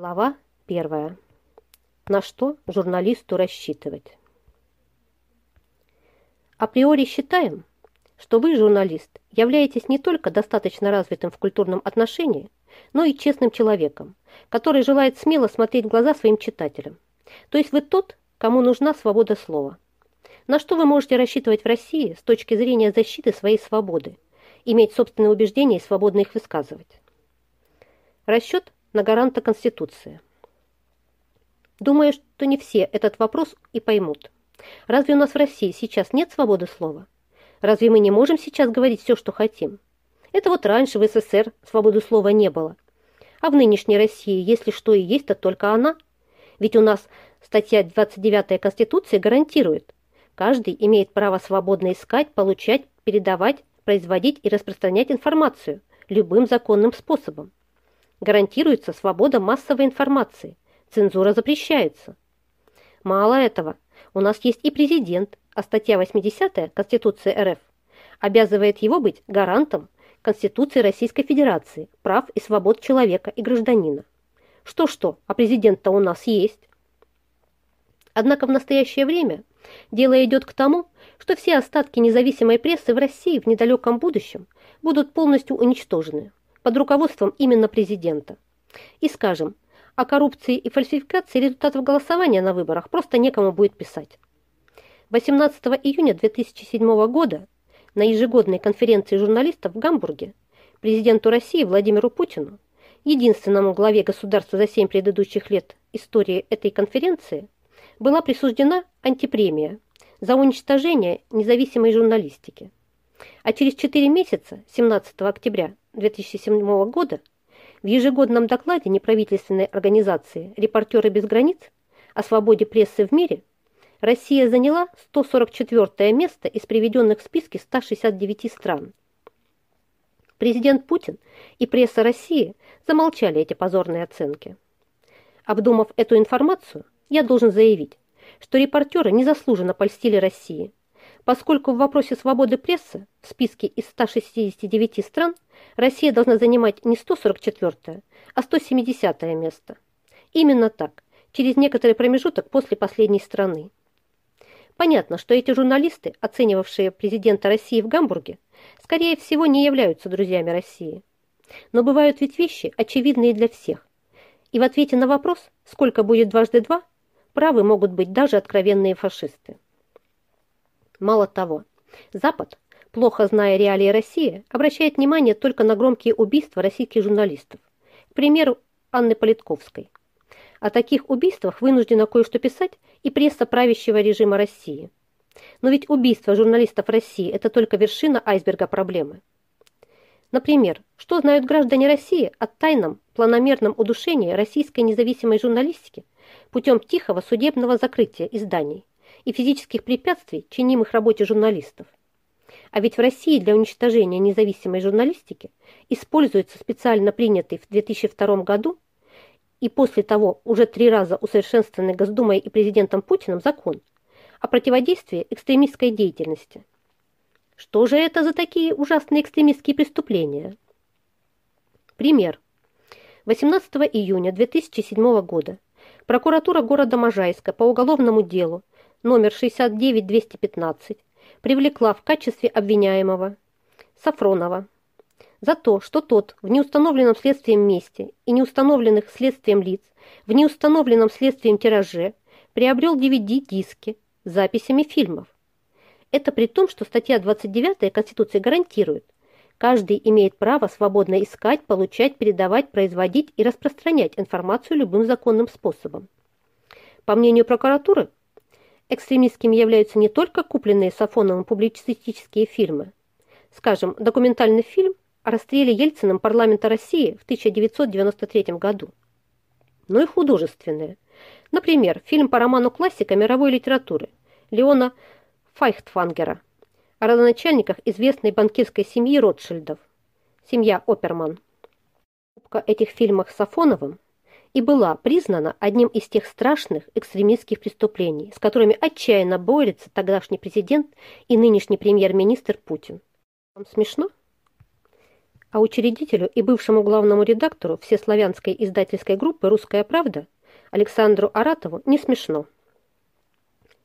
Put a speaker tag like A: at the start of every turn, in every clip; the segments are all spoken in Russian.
A: Глава первая. На что журналисту рассчитывать? Априори считаем, что вы, журналист, являетесь не только достаточно развитым в культурном отношении, но и честным человеком, который желает смело смотреть в глаза своим читателям. То есть вы тот, кому нужна свобода слова. На что вы можете рассчитывать в России с точки зрения защиты своей свободы, иметь собственные убеждения и свободно их высказывать? Расчет на гаранта Конституции. Думаю, что не все этот вопрос и поймут. Разве у нас в России сейчас нет свободы слова? Разве мы не можем сейчас говорить все, что хотим? Это вот раньше в СССР свободы слова не было. А в нынешней России, если что и есть, то только она. Ведь у нас статья 29 Конституции гарантирует, каждый имеет право свободно искать, получать, передавать, производить и распространять информацию любым законным способом. Гарантируется свобода массовой информации, цензура запрещается. Мало этого, у нас есть и президент, а статья 80 Конституции РФ обязывает его быть гарантом Конституции Российской Федерации, прав и свобод человека и гражданина. Что-что, а президент-то у нас есть. Однако в настоящее время дело идет к тому, что все остатки независимой прессы в России в недалеком будущем будут полностью уничтожены под руководством именно президента. И скажем, о коррупции и фальсификации результатов голосования на выборах просто некому будет писать. 18 июня 2007 года на ежегодной конференции журналистов в Гамбурге президенту России Владимиру Путину, единственному главе государства за семь предыдущих лет истории этой конференции, была присуждена антипремия за уничтожение независимой журналистики. А через 4 месяца, 17 октября 2007 года, в ежегодном докладе неправительственной организации «Репортеры без границ» о свободе прессы в мире Россия заняла 144 место из приведенных в списке 169 стран. Президент Путин и пресса России замолчали эти позорные оценки. Обдумав эту информацию, я должен заявить, что репортеры незаслуженно польстили России – поскольку в вопросе свободы прессы в списке из 169 стран Россия должна занимать не 144, а 170 место. Именно так, через некоторый промежуток после последней страны. Понятно, что эти журналисты, оценивавшие президента России в Гамбурге, скорее всего не являются друзьями России. Но бывают ведь вещи, очевидные для всех. И в ответе на вопрос, сколько будет дважды два, правы могут быть даже откровенные фашисты. Мало того, Запад, плохо зная реалии России, обращает внимание только на громкие убийства российских журналистов. К примеру, Анны Политковской. О таких убийствах вынуждена кое-что писать и пресса правящего режима России. Но ведь убийство журналистов России – это только вершина айсберга проблемы. Например, что знают граждане России о тайном, планомерном удушении российской независимой журналистики путем тихого судебного закрытия изданий? И физических препятствий, чинимых работе журналистов. А ведь в России для уничтожения независимой журналистики используется специально принятый в 2002 году и после того уже три раза усовершенствованный Госдумой и президентом Путиным закон о противодействии экстремистской деятельности. Что же это за такие ужасные экстремистские преступления? Пример. 18 июня 2007 года прокуратура города Можайска по уголовному делу номер 69215 привлекла в качестве обвиняемого Сафронова за то, что тот в неустановленном следствием месте и неустановленных следствием лиц в неустановленном следствием тираже приобрел DVD-диски с записями фильмов. Это при том, что статья 29 Конституции гарантирует, каждый имеет право свободно искать, получать, передавать, производить и распространять информацию любым законным способом. По мнению прокуратуры, Экстремистскими являются не только купленные Сафоновым публицистические фильмы. Скажем, документальный фильм о расстреле Ельциным парламента России в 1993 году, но и художественные. Например, фильм по роману классика мировой литературы Леона Файхтфангера о родоначальниках известной банкирской семьи Ротшильдов, семья Оперман. Покупка этих фильмов Сафоновым и была признана одним из тех страшных экстремистских преступлений, с которыми отчаянно борется тогдашний президент и нынешний премьер-министр Путин. Вам смешно? А учредителю и бывшему главному редактору всеславянской издательской группы «Русская правда» Александру Аратову не смешно.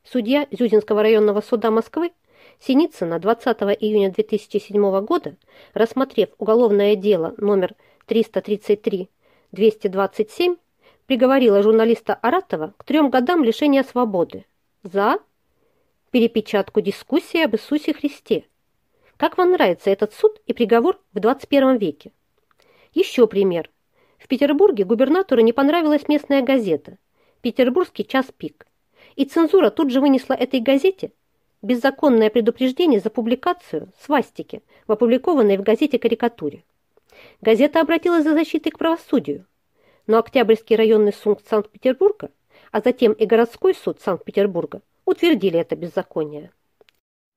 A: Судья Зюзинского районного суда Москвы Синицына 20 июня 2007 года, рассмотрев уголовное дело номер 333-227, приговорила журналиста Аратова к трем годам лишения свободы за перепечатку дискуссии об Иисусе Христе. Как вам нравится этот суд и приговор в 21 веке? Еще пример. В Петербурге губернатору не понравилась местная газета «Петербургский час пик». И цензура тут же вынесла этой газете беззаконное предупреждение за публикацию свастики в опубликованной в газете карикатуре. Газета обратилась за защитой к правосудию, но Октябрьский районный суд Санкт-Петербурга, а затем и городской суд Санкт-Петербурга утвердили это беззаконие.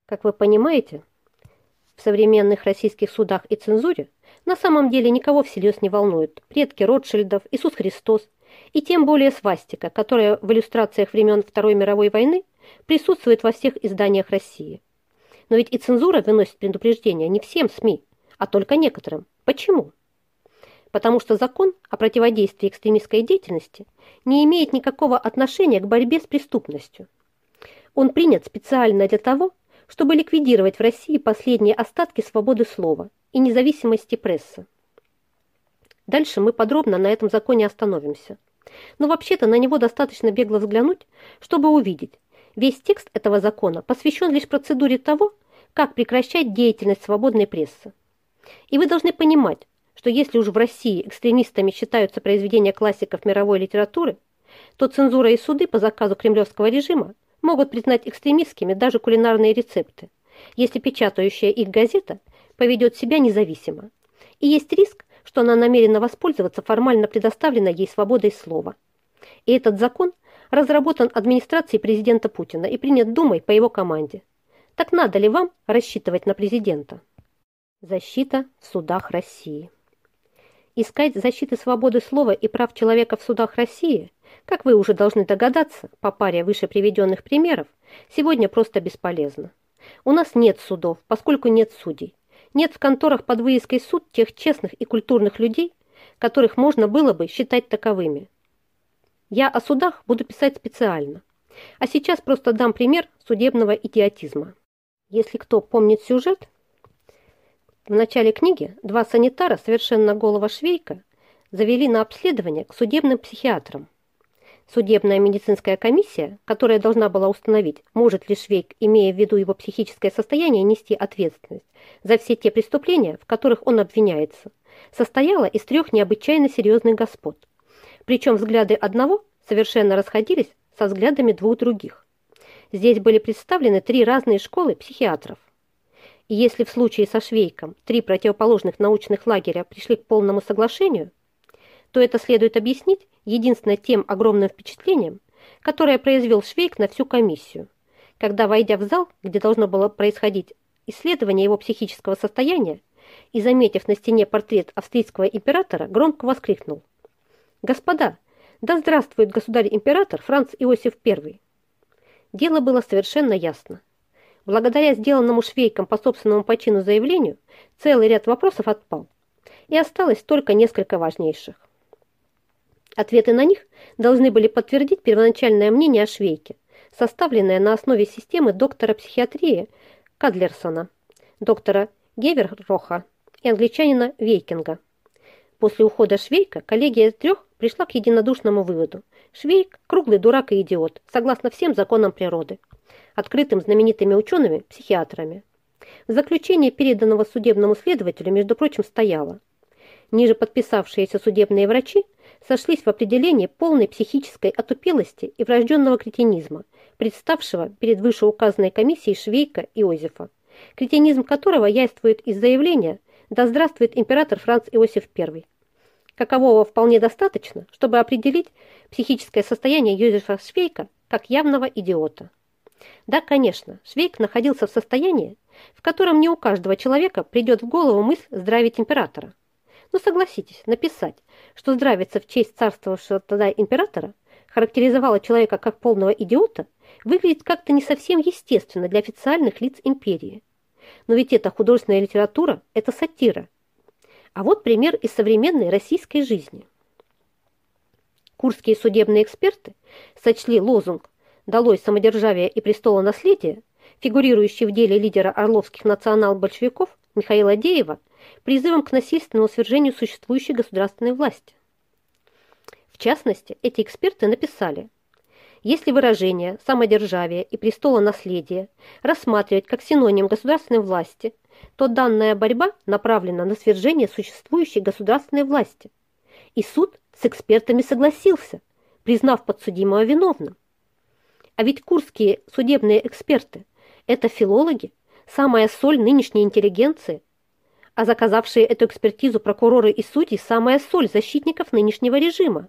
A: Как вы понимаете, в современных российских судах и цензуре на самом деле никого всерьез не волнуют предки Ротшильдов, Иисус Христос и тем более свастика, которая в иллюстрациях времен Второй мировой войны присутствует во всех изданиях России. Но ведь и цензура выносит предупреждения не всем СМИ, а только некоторым. Почему? Потому что закон о противодействии экстремистской деятельности не имеет никакого отношения к борьбе с преступностью. Он принят специально для того, чтобы ликвидировать в России последние остатки свободы слова и независимости прессы. Дальше мы подробно на этом законе остановимся. Но вообще-то на него достаточно бегло взглянуть, чтобы увидеть, весь текст этого закона посвящен лишь процедуре того, как прекращать деятельность свободной прессы. И вы должны понимать, что если уж в России экстремистами считаются произведения классиков мировой литературы, то цензура и суды по заказу кремлевского режима могут признать экстремистскими даже кулинарные рецепты, если печатающая их газета поведет себя независимо. И есть риск, что она намерена воспользоваться формально предоставленной ей свободой слова. И этот закон разработан администрацией президента Путина и принят Думой по его команде. Так надо ли вам рассчитывать на президента? Защита в судах России. Искать защиты свободы слова и прав человека в судах России, как вы уже должны догадаться, по паре выше приведенных примеров, сегодня просто бесполезно. У нас нет судов, поскольку нет судей. Нет в конторах под выездкой суд тех честных и культурных людей, которых можно было бы считать таковыми. Я о судах буду писать специально. А сейчас просто дам пример судебного идиотизма. Если кто помнит сюжет, в начале книги два санитара, совершенно голого швейка, завели на обследование к судебным психиатрам. Судебная медицинская комиссия, которая должна была установить, может ли Швейк, имея в виду его психическое состояние, нести ответственность за все те преступления, в которых он обвиняется, состояла из трех необычайно серьезных господ. Причем взгляды одного совершенно расходились со взглядами двух других. Здесь были представлены три разные школы психиатров. И если в случае со Швейком три противоположных научных лагеря пришли к полному соглашению, то это следует объяснить единственно тем огромным впечатлением, которое произвел Швейк на всю комиссию, когда, войдя в зал, где должно было происходить исследование его психического состояния, и, заметив на стене портрет австрийского императора, громко воскликнул. «Господа, да здравствует государь-император Франц Иосиф I!» Дело было совершенно ясно. Благодаря сделанному швейкам по собственному почину заявлению, целый ряд вопросов отпал, и осталось только несколько важнейших. Ответы на них должны были подтвердить первоначальное мнение о швейке, составленное на основе системы доктора психиатрии Кадлерсона, доктора Геверроха и англичанина Вейкинга. После ухода Швейка коллегия трех пришла к единодушному выводу. Швейк – круглый дурак и идиот, согласно всем законам природы открытым знаменитыми учеными-психиатрами. В заключении переданного судебному следователю, между прочим, стояло Ниже подписавшиеся судебные врачи сошлись в определении полной психической отупелости и врожденного кретинизма, представшего перед вышеуказанной комиссией Швейка и Озефа, кретинизм которого яствует из заявления «Да здравствует император Франц Иосиф I», какового вполне достаточно, чтобы определить психическое состояние Йозефа Швейка как явного идиота. Да, конечно, Швейк находился в состоянии, в котором не у каждого человека придет в голову мысль здравить императора. Но согласитесь, написать, что здравиться в честь царствовавшего тогда императора характеризовало человека как полного идиота, выглядит как-то не совсем естественно для официальных лиц империи. Но ведь это художественная литература, это сатира. А вот пример из современной российской жизни. Курские судебные эксперты сочли лозунг «Долой самодержавие и престолонаследие», фигурирующий в деле лидера орловских национал-большевиков Михаила Деева, призывом к насильственному свержению существующей государственной власти. В частности, эти эксперты написали, если выражение «самодержавие» и «престолонаследие» рассматривать как синоним государственной власти, то данная борьба направлена на свержение существующей государственной власти. И суд с экспертами согласился, признав подсудимого виновным. А ведь курские судебные эксперты – это филологи, самая соль нынешней интеллигенции, а заказавшие эту экспертизу прокуроры и судьи – самая соль защитников нынешнего режима.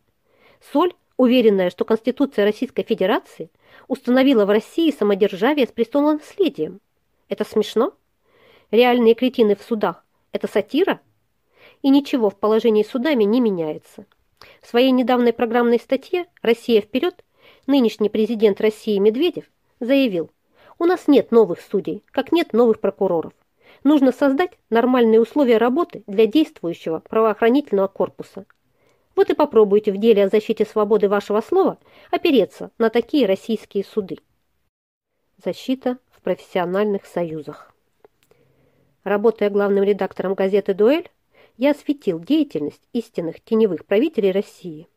A: Соль, уверенная, что Конституция Российской Федерации установила в России самодержавие с престолонаследием. Это смешно? Реальные кретины в судах – это сатира? И ничего в положении судами не меняется. В своей недавней программной статье «Россия вперед» нынешний президент России Медведев заявил, у нас нет новых судей, как нет новых прокуроров. Нужно создать нормальные условия работы для действующего правоохранительного корпуса. Вот и попробуйте в деле о защите свободы вашего слова опереться на такие российские суды. Защита в профессиональных союзах. Работая главным редактором газеты «Дуэль», я осветил деятельность истинных теневых правителей России.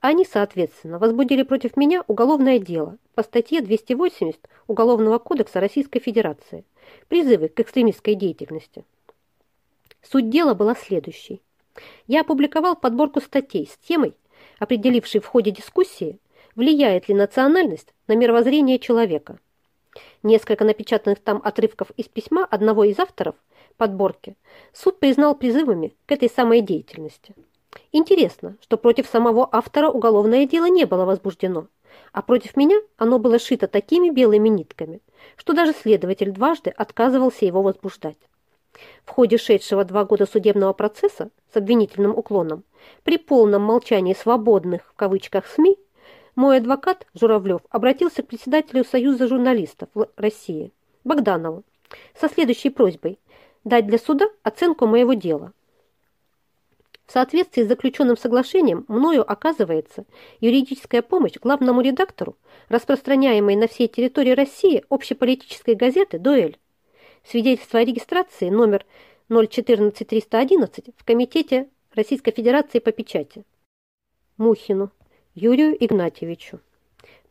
A: Они, соответственно, возбудили против меня уголовное дело по статье 280 Уголовного кодекса Российской Федерации «Призывы к экстремистской деятельности». Суть дела была следующей. Я опубликовал подборку статей с темой, определившей в ходе дискуссии, влияет ли национальность на мировоззрение человека. Несколько напечатанных там отрывков из письма одного из авторов – подборки, суд признал призывами к этой самой деятельности. Интересно, что против самого автора уголовное дело не было возбуждено, а против меня оно было шито такими белыми нитками, что даже следователь дважды отказывался его возбуждать. В ходе шедшего два года судебного процесса с обвинительным уклоном, при полном молчании свободных, в кавычках, СМИ, мой адвокат Журавлев обратился к председателю Союза журналистов России Богданову со следующей просьбой дать для суда оценку моего дела. В соответствии с заключенным соглашением, мною оказывается юридическая помощь главному редактору, распространяемой на всей территории России общеполитической газеты «Дуэль». Свидетельство о регистрации номер 014311 в Комитете Российской Федерации по печати. Мухину Юрию Игнатьевичу.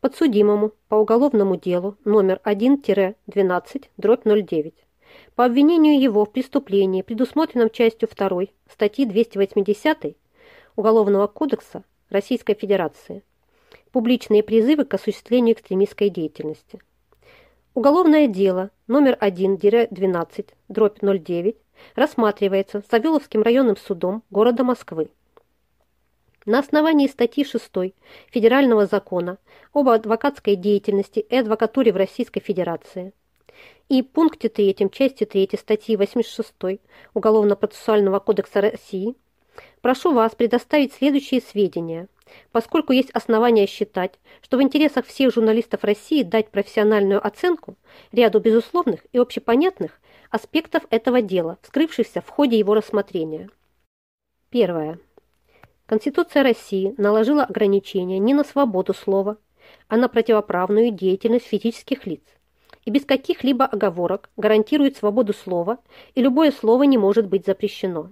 A: Подсудимому по уголовному делу номер 1-12 дробь 09 по обвинению его в преступлении, предусмотренном частью 2 статьи 280 Уголовного кодекса Российской Федерации. Публичные призывы к осуществлению экстремистской деятельности. Уголовное дело номер 1-12, дробь 09, рассматривается Савеловским районным судом города Москвы. На основании статьи 6 Федерального закона об адвокатской деятельности и адвокатуре в Российской Федерации – и пункте 3 части 3 статьи 86 Уголовно-процессуального кодекса России прошу вас предоставить следующие сведения, поскольку есть основания считать, что в интересах всех журналистов России дать профессиональную оценку ряду безусловных и общепонятных аспектов этого дела, вскрывшихся в ходе его рассмотрения. Первое. Конституция России наложила ограничения не на свободу слова, а на противоправную деятельность физических лиц, и без каких-либо оговорок гарантирует свободу слова, и любое слово не может быть запрещено.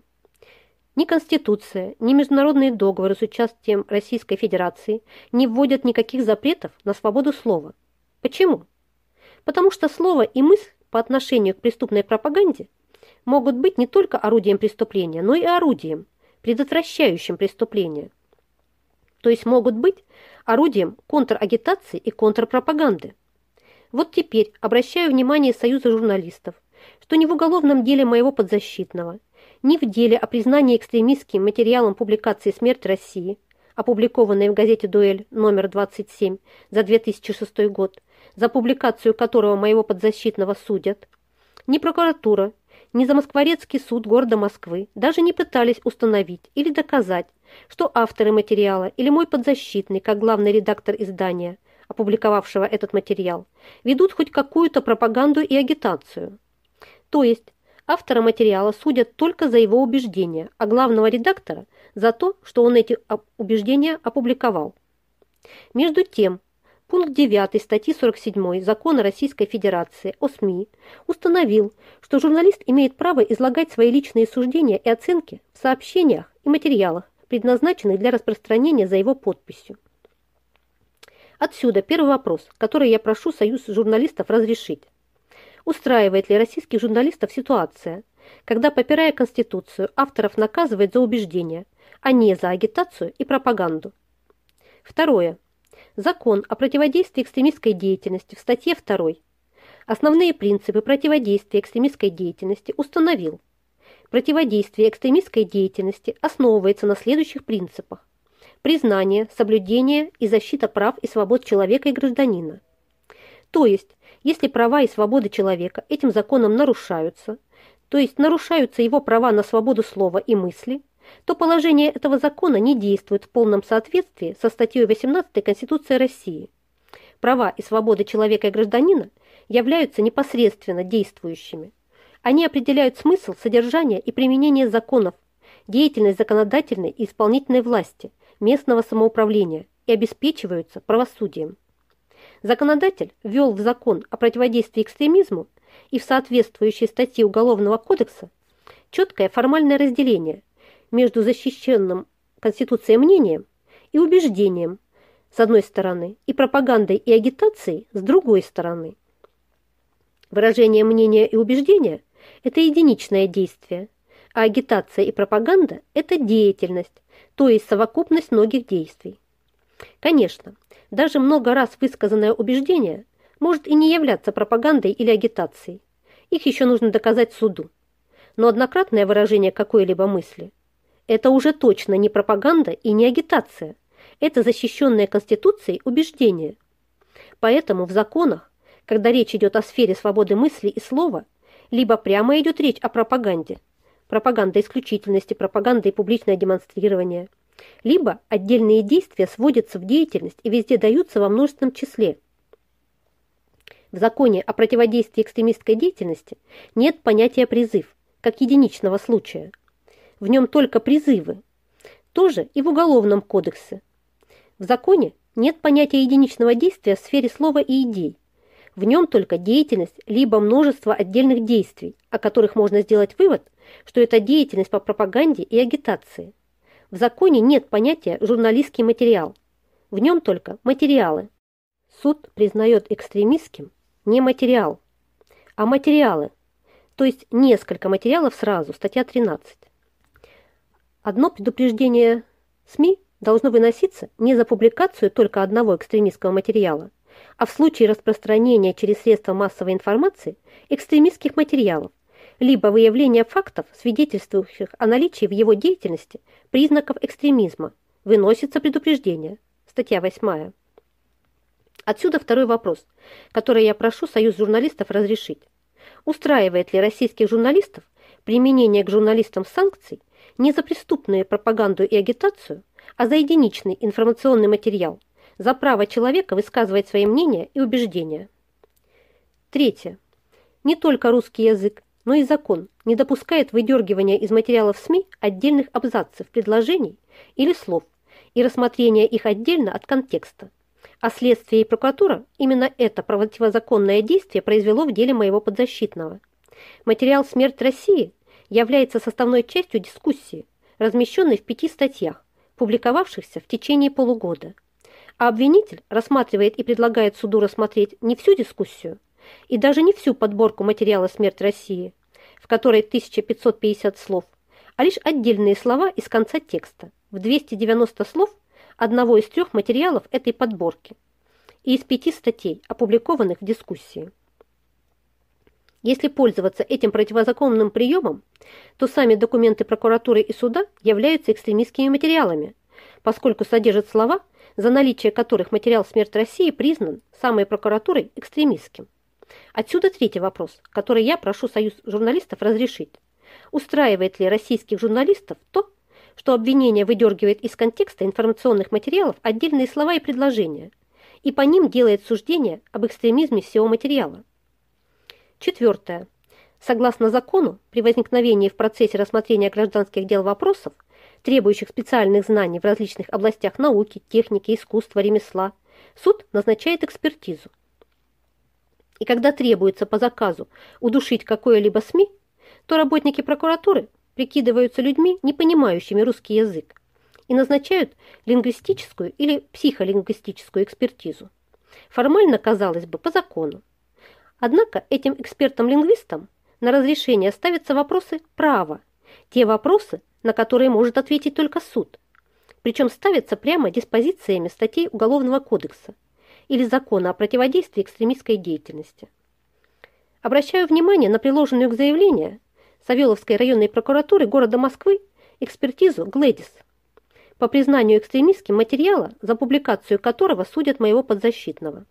A: Ни Конституция, ни международные договоры с участием Российской Федерации не вводят никаких запретов на свободу слова. Почему? Потому что слово и мысль по отношению к преступной пропаганде могут быть не только орудием преступления, но и орудием, предотвращающим преступление. То есть могут быть орудием контрагитации и контрпропаганды. Вот теперь обращаю внимание Союза журналистов, что ни в уголовном деле моего подзащитного, ни в деле о признании экстремистским материалом публикации «Смерть России», опубликованной в газете «Дуэль» номер 27 за 2006 год, за публикацию которого моего подзащитного судят, ни прокуратура, ни Замоскворецкий суд города Москвы даже не пытались установить или доказать, что авторы материала или мой подзащитный, как главный редактор издания – опубликовавшего этот материал, ведут хоть какую-то пропаганду и агитацию. То есть Автора материала судят только за его убеждения, а главного редактора за то, что он эти убеждения опубликовал. Между тем, пункт 9 статьи 47 Закона Российской Федерации о СМИ установил, что журналист имеет право излагать свои личные суждения и оценки в сообщениях и материалах, предназначенных для распространения за его подписью. Отсюда первый вопрос, который я прошу Союз журналистов разрешить. Устраивает ли российских журналистов ситуация, когда, попирая Конституцию, авторов наказывает за убеждения, а не за агитацию и пропаганду? Второе. Закон о противодействии экстремистской деятельности в статье 2 основные принципы противодействия экстремистской деятельности установил. Противодействие экстремистской деятельности основывается на следующих принципах признание, соблюдение и защита прав и свобод человека и гражданина. То есть, если права и свободы человека этим законом нарушаются, то есть нарушаются его права на свободу слова и мысли, то положение этого закона не действует в полном соответствии со статьей 18 Конституции России. Права и свободы человека и гражданина являются непосредственно действующими. Они определяют смысл, содержание и применение законов, деятельность законодательной и исполнительной власти, местного самоуправления и обеспечиваются правосудием. Законодатель ввел в закон о противодействии экстремизму и в соответствующей статье Уголовного кодекса четкое формальное разделение между защищенным Конституцией мнением и убеждением с одной стороны и пропагандой и агитацией с другой стороны. Выражение мнения и убеждения – это единичное действие, а агитация и пропаганда – это деятельность, то есть совокупность многих действий. Конечно, даже много раз высказанное убеждение может и не являться пропагандой или агитацией. Их еще нужно доказать суду. Но однократное выражение какой-либо мысли – это уже точно не пропаганда и не агитация. Это защищенное Конституцией убеждение. Поэтому в законах, когда речь идет о сфере свободы мысли и слова, либо прямо идет речь о пропаганде – пропаганда исключительности, пропаганда и публичное демонстрирование. Либо отдельные действия сводятся в деятельность и везде даются во множественном числе. В законе о противодействии экстремистской деятельности нет понятия «призыв», как единичного случая. В нем только призывы. Тоже и в Уголовном кодексе. В законе нет понятия единичного действия в сфере слова и идей. В нем только деятельность, либо множество отдельных действий, о которых можно сделать вывод, что это деятельность по пропаганде и агитации. В законе нет понятия «журналистский материал». В нем только материалы. Суд признает экстремистским не материал, а материалы, то есть несколько материалов сразу, статья 13. Одно предупреждение СМИ должно выноситься не за публикацию только одного экстремистского материала, а в случае распространения через средства массовой информации экстремистских материалов, либо выявление фактов, свидетельствующих о наличии в его деятельности признаков экстремизма, выносится предупреждение. Статья 8. Отсюда второй вопрос, который я прошу Союз журналистов разрешить. Устраивает ли российских журналистов применение к журналистам санкций не за преступную пропаганду и агитацию, а за единичный информационный материал, за право человека высказывать свои мнения и убеждения? Третье. Не только русский язык, но и закон не допускает выдергивания из материалов СМИ отдельных абзацев, предложений или слов и рассмотрения их отдельно от контекста. А следствие и прокуратура именно это противозаконное действие произвело в деле моего подзащитного. Материал «Смерть России» является составной частью дискуссии, размещенной в пяти статьях, публиковавшихся в течение полугода. А обвинитель рассматривает и предлагает суду рассмотреть не всю дискуссию, и даже не всю подборку материала «Смерть России», в которой 1550 слов, а лишь отдельные слова из конца текста, в 290 слов одного из трех материалов этой подборки и из пяти статей, опубликованных в дискуссии. Если пользоваться этим противозаконным приемом, то сами документы прокуратуры и суда являются экстремистскими материалами, поскольку содержат слова, за наличие которых материал «Смерть России» признан самой прокуратурой экстремистским. Отсюда третий вопрос, который я прошу Союз журналистов разрешить. Устраивает ли российских журналистов то, что обвинение выдергивает из контекста информационных материалов отдельные слова и предложения, и по ним делает суждение об экстремизме всего материала? Четвертое. Согласно закону, при возникновении в процессе рассмотрения гражданских дел вопросов, требующих специальных знаний в различных областях науки, техники, искусства, ремесла, суд назначает экспертизу. И когда требуется по заказу удушить какое-либо СМИ, то работники прокуратуры прикидываются людьми, не понимающими русский язык, и назначают лингвистическую или психолингвистическую экспертизу. Формально, казалось бы, по закону. Однако этим экспертам-лингвистам на разрешение ставятся вопросы права, те вопросы, на которые может ответить только суд. Причем ставятся прямо диспозициями статей Уголовного кодекса или закона о противодействии экстремистской деятельности. Обращаю внимание на приложенную к заявлению Савеловской районной прокуратуры города Москвы экспертизу «Глэдис», по признанию экстремистским материала, за публикацию которого судят моего подзащитного.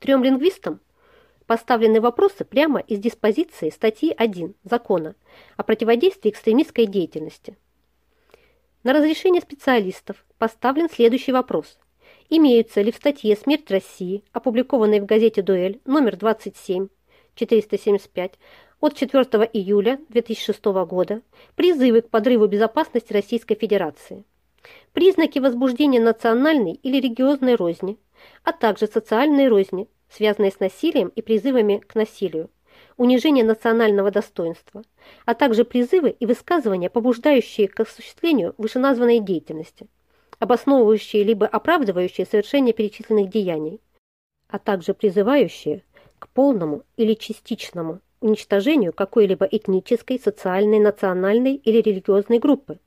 A: Трем лингвистам поставлены вопросы прямо из диспозиции статьи 1 закона о противодействии экстремистской деятельности. На разрешение специалистов поставлен следующий вопрос. Имеются ли в статье «Смерть России», опубликованной в газете «Дуэль» номер 27, 475, от 4 июля 2006 года, призывы к подрыву безопасности Российской Федерации, признаки возбуждения национальной или религиозной розни, а также социальной розни, связанные с насилием и призывами к насилию, унижение национального достоинства, а также призывы и высказывания, побуждающие к осуществлению вышеназванной деятельности, обосновывающие либо оправдывающие совершение перечисленных деяний, а также призывающие к полному или частичному уничтожению какой-либо этнической, социальной, национальной или религиозной группы.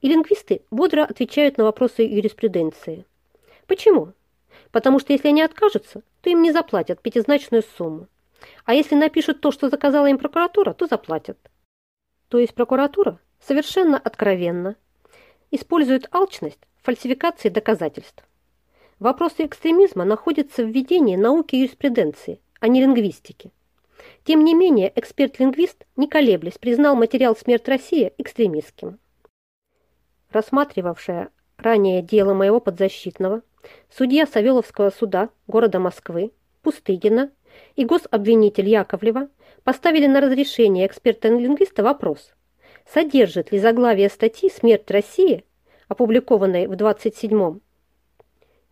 A: И лингвисты бодро отвечают на вопросы юриспруденции. Почему? Потому что если они откажутся, то им не заплатят пятизначную сумму. А если напишут то, что заказала им прокуратура, то заплатят. То есть прокуратура совершенно откровенно использует алчность фальсификации доказательств. Вопросы экстремизма находятся в ведении науки юриспруденции, а не лингвистики. Тем не менее, эксперт-лингвист, не колеблясь, признал материал «Смерть России» экстремистским. Рассматривавшая ранее дело моего подзащитного, судья Савеловского суда города Москвы Пустыгина и гособвинитель Яковлева поставили на разрешение эксперта-лингвиста вопрос, содержит ли заглавие статьи «Смерть России», опубликованной в 27-м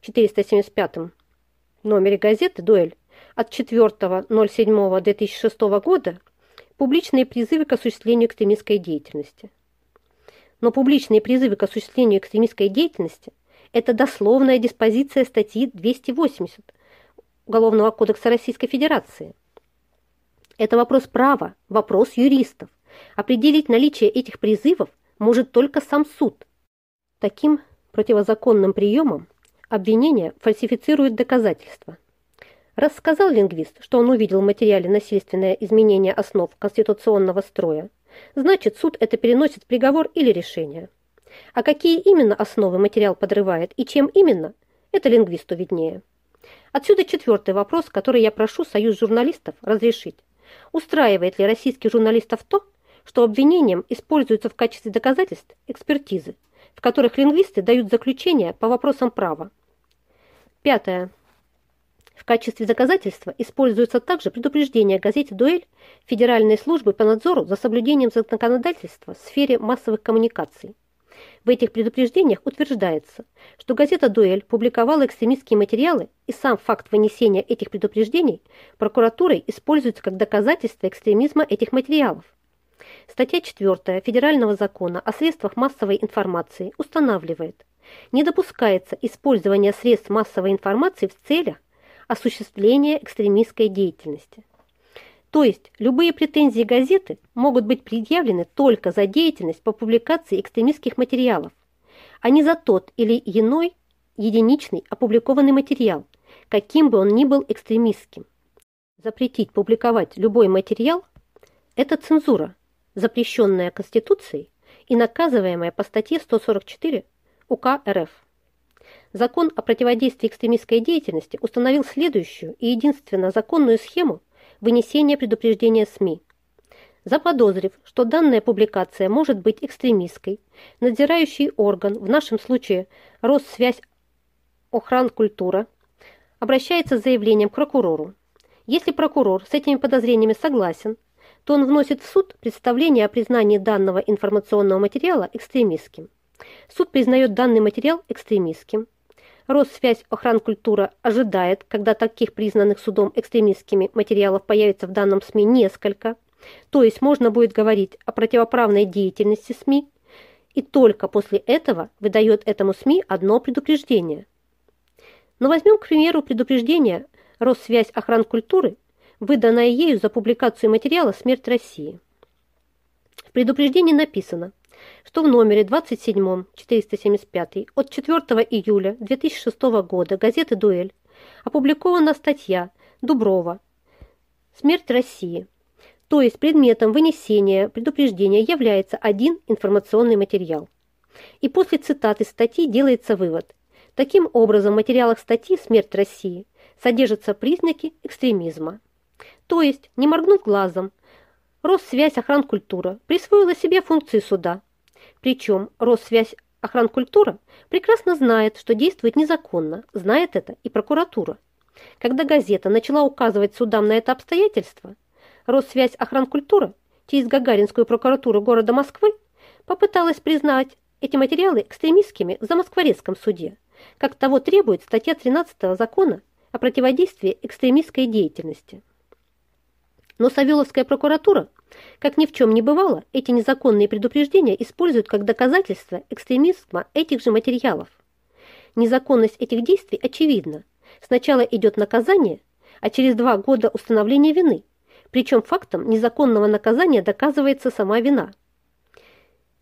A: 475 номере газеты «Дуэль» от 4.07.2006 года, публичные призывы к осуществлению экстремистской деятельности. Но публичные призывы к осуществлению экстремистской деятельности – это дословная диспозиция статьи 280 Уголовного кодекса Российской Федерации. Это вопрос права, вопрос юристов. Определить наличие этих призывов может только сам суд. Таким противозаконным приемом обвинение фальсифицирует доказательства. Рассказал лингвист, что он увидел в материале насильственное изменение основ конституционного строя, значит суд это переносит в приговор или решение. А какие именно основы материал подрывает и чем именно, это лингвисту виднее. Отсюда четвертый вопрос, который я прошу Союз журналистов разрешить. Устраивает ли российских журналистов то, что обвинением используются в качестве доказательств экспертизы, в которых лингвисты дают заключения по вопросам права? Пятое. В качестве доказательства используется также предупреждение газете «Дуэль» Федеральной службы по надзору за соблюдением законодательства в сфере массовых коммуникаций. В этих предупреждениях утверждается, что газета «Дуэль» публиковала экстремистские материалы, и сам факт вынесения этих предупреждений прокуратурой используется как доказательство экстремизма этих материалов. Статья 4 Федерального закона о средствах массовой информации устанавливает, не допускается использование средств массовой информации в целях осуществления экстремистской деятельности. То есть любые претензии газеты могут быть предъявлены только за деятельность по публикации экстремистских материалов, а не за тот или иной единичный опубликованный материал, каким бы он ни был экстремистским. Запретить публиковать любой материал – это цензура, запрещенная Конституцией и наказываемая по статье 144 УК РФ. Закон о противодействии экстремистской деятельности установил следующую и единственно законную схему вынесения предупреждения СМИ. Заподозрив, что данная публикация может быть экстремистской, надзирающий орган, в нашем случае Россвязь Охран Культура, обращается с заявлением к прокурору Если прокурор с этими подозрениями согласен, то он вносит в суд представление о признании данного информационного материала экстремистским. Суд признает данный материал экстремистским. Россвязь охранкультура ожидает, когда таких признанных судом экстремистскими материалов появится в данном СМИ несколько, то есть можно будет говорить о противоправной деятельности СМИ, и только после этого выдает этому СМИ одно предупреждение. Но возьмем, к примеру, предупреждение Россвязь охранкультуры, выданное ею за публикацию материала «Смерть России». В предупреждении написано – что в номере 27 475 от 4 июля 2006 года газеты «Дуэль» опубликована статья Дуброва «Смерть России», то есть предметом вынесения предупреждения является один информационный материал. И после цитаты статьи делается вывод. Таким образом, в материалах статьи «Смерть России» содержатся признаки экстремизма. То есть, не моргнув глазом, Россвязь охранкультура присвоила себе функции суда причем Россвязь охранкультура прекрасно знает, что действует незаконно, знает это и прокуратура. Когда газета начала указывать судам на это обстоятельство, Россвязь охранкультура через Гагаринскую прокуратуру города Москвы попыталась признать эти материалы экстремистскими в Замоскворецком суде, как того требует статья 13 закона о противодействии экстремистской деятельности. Но Савеловская прокуратура как ни в чем не бывало, эти незаконные предупреждения используют как доказательство экстремизма этих же материалов. Незаконность этих действий очевидна. Сначала идет наказание, а через два года установление вины. Причем фактом незаконного наказания доказывается сама вина.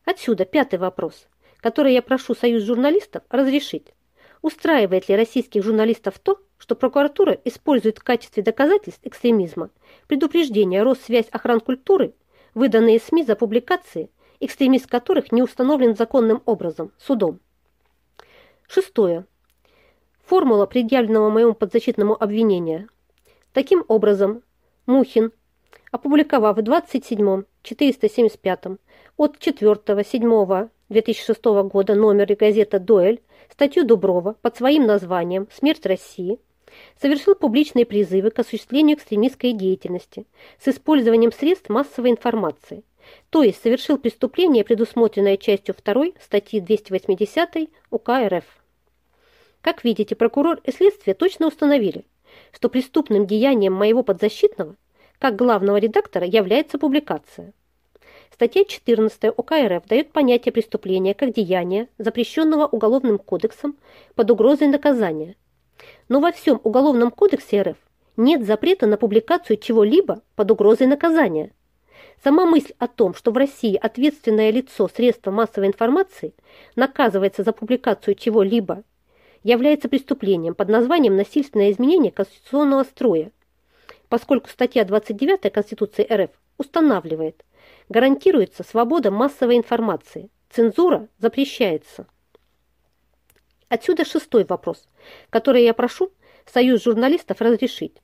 A: Отсюда пятый вопрос, который я прошу Союз журналистов разрешить устраивает ли российских журналистов то, что прокуратура использует в качестве доказательств экстремизма предупреждения Россвязь охран культуры, выданные СМИ за публикации, экстремист которых не установлен законным образом, судом. Шестое. Формула предъявленного моему подзащитному обвинения. Таким образом, Мухин, опубликовав в 27-475 от 4-7 2006 года номер и газета «Дуэль» статью Дуброва под своим названием «Смерть России» совершил публичные призывы к осуществлению экстремистской деятельности с использованием средств массовой информации, то есть совершил преступление, предусмотренное частью 2 статьи 280 УК РФ. Как видите, прокурор и следствие точно установили, что преступным деянием моего подзащитного, как главного редактора, является публикация – Статья 14 УК РФ дает понятие преступления как деяния, запрещенного Уголовным кодексом под угрозой наказания – но во всем Уголовном кодексе РФ нет запрета на публикацию чего-либо под угрозой наказания. Сама мысль о том, что в России ответственное лицо средства массовой информации наказывается за публикацию чего-либо, является преступлением под названием «насильственное изменение конституционного строя», поскольку статья 29 Конституции РФ устанавливает, гарантируется свобода массовой информации, цензура запрещается. Отсюда шестой вопрос, который я прошу Союз журналистов разрешить.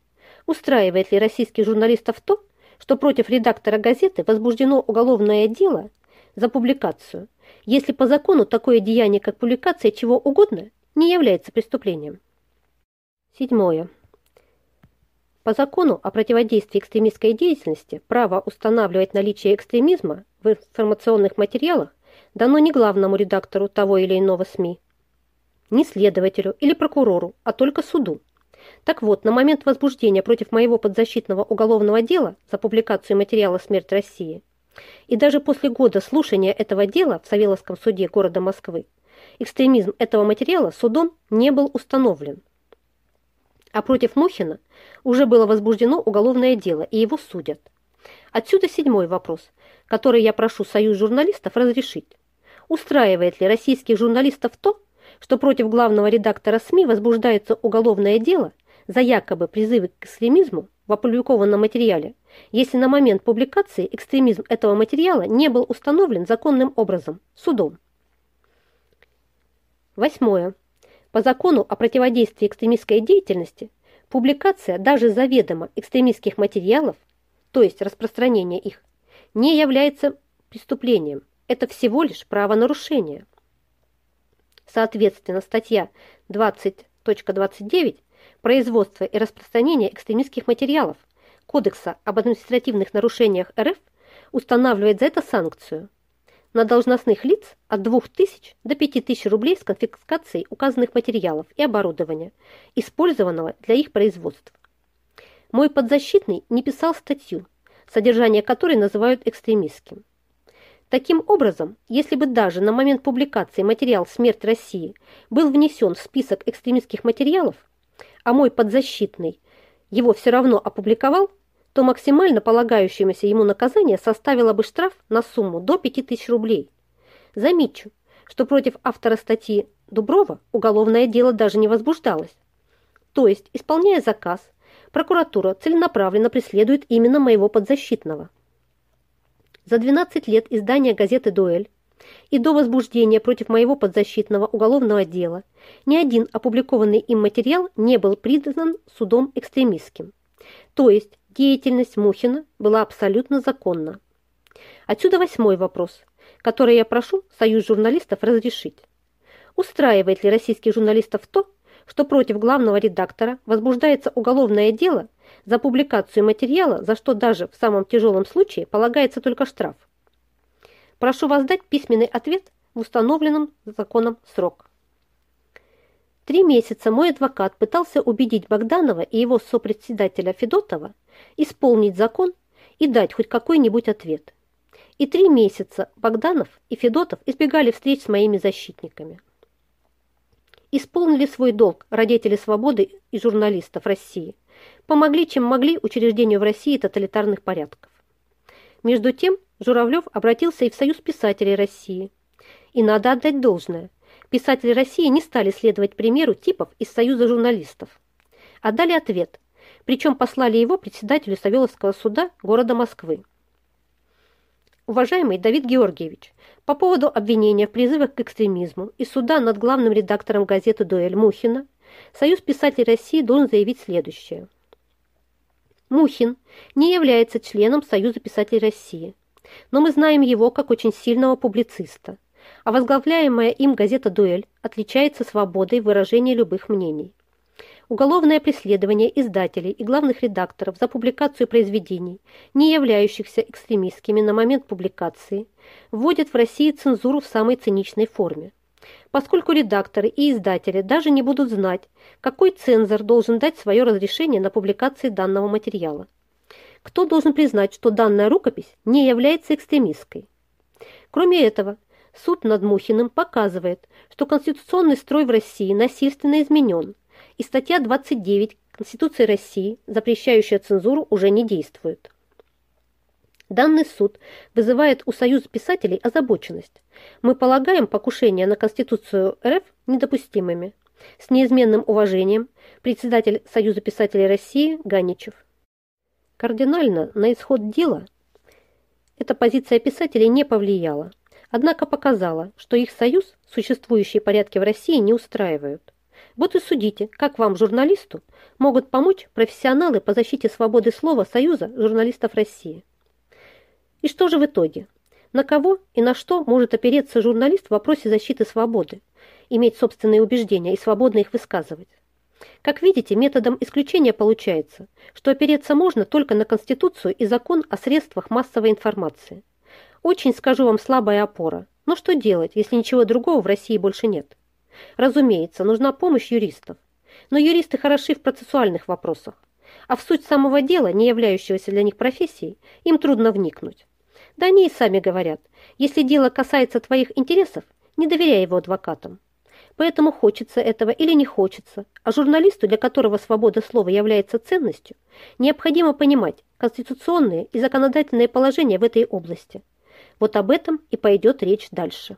A: Устраивает ли российских журналистов то, что против редактора газеты возбуждено уголовное дело за публикацию, если по закону такое деяние, как публикация чего угодно, не является преступлением? Седьмое. По закону о противодействии экстремистской деятельности право устанавливать наличие экстремизма в информационных материалах дано не главному редактору того или иного СМИ, не следователю или прокурору, а только суду. Так вот, на момент возбуждения против моего подзащитного уголовного дела за публикацию материала «Смерть России» и даже после года слушания этого дела в Савеловском суде города Москвы экстремизм этого материала судом не был установлен. А против Мухина уже было возбуждено уголовное дело, и его судят. Отсюда седьмой вопрос, который я прошу Союз журналистов разрешить. Устраивает ли российских журналистов то, что против главного редактора СМИ возбуждается уголовное дело за якобы призывы к экстремизму в опубликованном материале, если на момент публикации экстремизм этого материала не был установлен законным образом, судом. Восьмое. По закону о противодействии экстремистской деятельности публикация даже заведомо экстремистских материалов, то есть распространение их, не является преступлением. Это всего лишь правонарушение. Соответственно, статья 20.29 производства и распространения экстремистских материалов Кодекса об административных нарушениях РФ устанавливает за это санкцию на должностных лиц от 2000 до 5000 рублей с конфискацией указанных материалов и оборудования, использованного для их производства. Мой подзащитный не писал статью, содержание которой называют экстремистским. Таким образом, если бы даже на момент публикации материал «Смерть России» был внесен в список экстремистских материалов, а мой подзащитный его все равно опубликовал, то максимально полагающееся ему наказание составило бы штраф на сумму до 5000 рублей. Замечу, что против автора статьи Дуброва уголовное дело даже не возбуждалось. То есть, исполняя заказ, прокуратура целенаправленно преследует именно моего подзащитного. За 12 лет издания газеты «Дуэль» и до возбуждения против моего подзащитного уголовного дела ни один опубликованный им материал не был признан судом экстремистским. То есть деятельность Мухина была абсолютно законна. Отсюда восьмой вопрос, который я прошу Союз журналистов разрешить. Устраивает ли российских журналистов то, что против главного редактора возбуждается уголовное дело за публикацию материала, за что даже в самом тяжелом случае полагается только штраф? Прошу вас дать письменный ответ в установленном законом срок. Три месяца мой адвокат пытался убедить Богданова и его сопредседателя Федотова исполнить закон и дать хоть какой-нибудь ответ. И три месяца Богданов и Федотов избегали встреч с моими защитниками. Исполнили свой долг родители свободы и журналистов России. Помогли, чем могли, учреждению в России тоталитарных порядков. Между тем Журавлев обратился и в Союз писателей России. И надо отдать должное – писатели России не стали следовать примеру типов из Союза журналистов, а дали ответ, причем послали его председателю Савеловского суда города Москвы. Уважаемый Давид Георгиевич, по поводу обвинения в призывах к экстремизму и суда над главным редактором газеты «Дуэль» Мухина, Союз писателей России должен заявить следующее. Мухин не является членом Союза писателей России, но мы знаем его как очень сильного публициста – а возглавляемая им газета «Дуэль» отличается свободой выражения любых мнений. Уголовное преследование издателей и главных редакторов за публикацию произведений, не являющихся экстремистскими на момент публикации, вводит в России цензуру в самой циничной форме. Поскольку редакторы и издатели даже не будут знать, какой цензор должен дать свое разрешение на публикации данного материала. Кто должен признать, что данная рукопись не является экстремистской? Кроме этого, суд над Мухиным показывает, что конституционный строй в России насильственно изменен, и статья 29 Конституции России, запрещающая цензуру, уже не действует. Данный суд вызывает у Союза писателей озабоченность. Мы полагаем покушение на Конституцию РФ недопустимыми. С неизменным уважением, председатель Союза писателей России Ганичев. Кардинально на исход дела эта позиция писателей не повлияла однако показала, что их союз существующие порядки в России не устраивают. Вот и судите, как вам, журналисту, могут помочь профессионалы по защите свободы слова Союза журналистов России. И что же в итоге? На кого и на что может опереться журналист в вопросе защиты свободы, иметь собственные убеждения и свободно их высказывать? Как видите, методом исключения получается, что опереться можно только на Конституцию и закон о средствах массовой информации. Очень, скажу вам, слабая опора. Но что делать, если ничего другого в России больше нет? Разумеется, нужна помощь юристов. Но юристы хороши в процессуальных вопросах. А в суть самого дела, не являющегося для них профессией, им трудно вникнуть. Да они и сами говорят, если дело касается твоих интересов, не доверяй его адвокатам. Поэтому хочется этого или не хочется, а журналисту, для которого свобода слова является ценностью, необходимо понимать конституционные и законодательные положения в этой области – вот об этом и пойдет речь дальше.